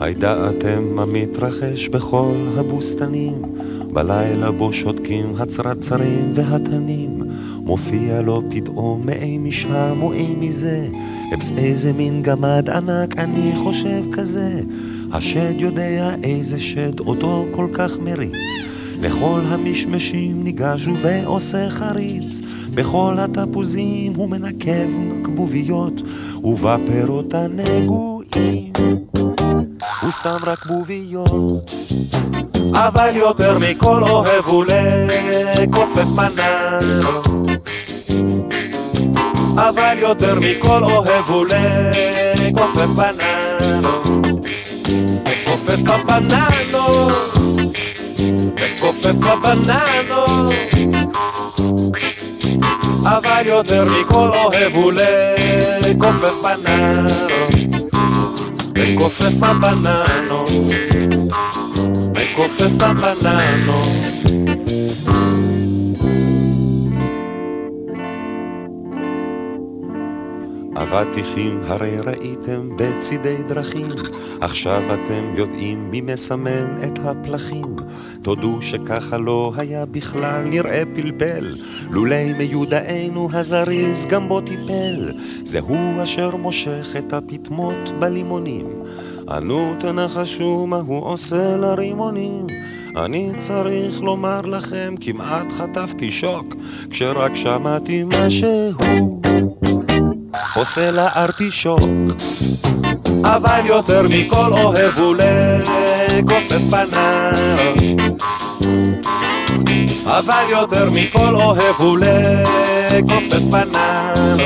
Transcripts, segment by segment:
הידעתם מה מתרחש בכל הבוסתנים? בלילה בו שותקים הצרצרים והתנים, מופיע לו פתאום מאי משם או אי מזה, אפס איזה מין גמד ענק אני חושב כזה, השד יודע איזה שד אותו כל כך מריץ, לכל המשמשים ניגש ועושה חריץ, בכל התפוזים הוא מנקב כבוביות, ובפירות הנגועים הוא שם רק בוביות. אבל יותר מכל אוהב הוא לכופף בננות. אבל יותר מכל אוהב הוא לכופף בננות. לכופף הבננות. לכופף הבננות. אבל יותר מכל אוהב הוא לכופף בננות. לכופף הבננות. מכופף הבננות. אבטיחים הרי ראיתם בצידי דרכים, עכשיו אתם יודעים מי מסמן את הפלחים. תודו שככה לא היה בכלל נראה פלפל, לולי מיודענו הזריז גם בו טיפל. זה הוא אשר מושך את הפטמות בלימונים. אנו תנחשו מה הוא עושה לרימונים. אני צריך לומר לכם, כמעט חטפתי שוק, כשרק שמעתי מה שהוא עושה לארטישוק. אבל יותר מכל אוהב הוא לכופף בננות. אבל יותר מכל אוהב הוא לכופף בננות.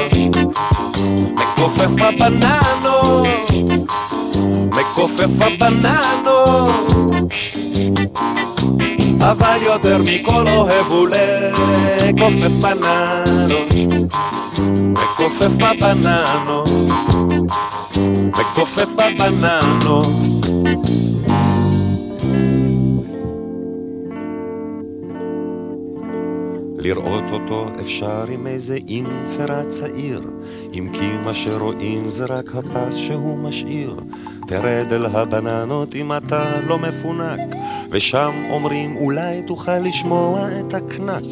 מכופף הבננות. מכופף הבננות. אבל יותר מכל אוהב הוא לכופף בננות. מכופף הבננות. מכופף הבננות. לראות אותו אפשר עם איזה אינפרה צעיר, אם כי מה שרואים זה רק הפס שהוא משאיר. תרד אל הבננות אם אתה לא מפונק, ושם אומרים אולי תוכל לשמוע את הקנק.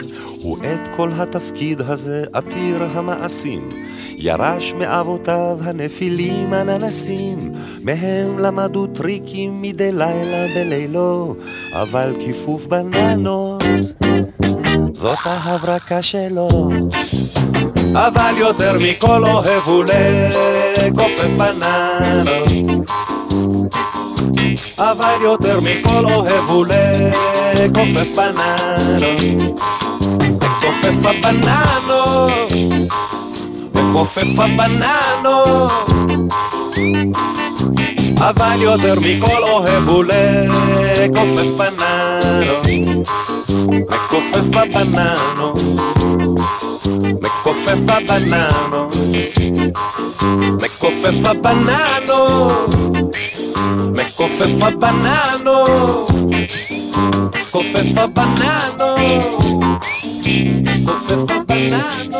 ואת כל התפקיד הזה עתיר המעשים, ירש מאבותיו הנפילים הננסים, מהם למדו טריקים מדי לילה בלילו, אבל כיפוף בננות זאת ההברקה שלו. אבל יותר מכל אוהב הוא לכופף בננות. אבל יותר מכל אוהב הוא לכופף בננות. לכופף הבננות. לכופף הבננות. אבל יותר מכל אוהב הוא לכופף בננות. מכופף הבננות. מכופף הבננות. מכופף הבננות. מכופף הבננות. מכופף הבננות. מכופף הבננות.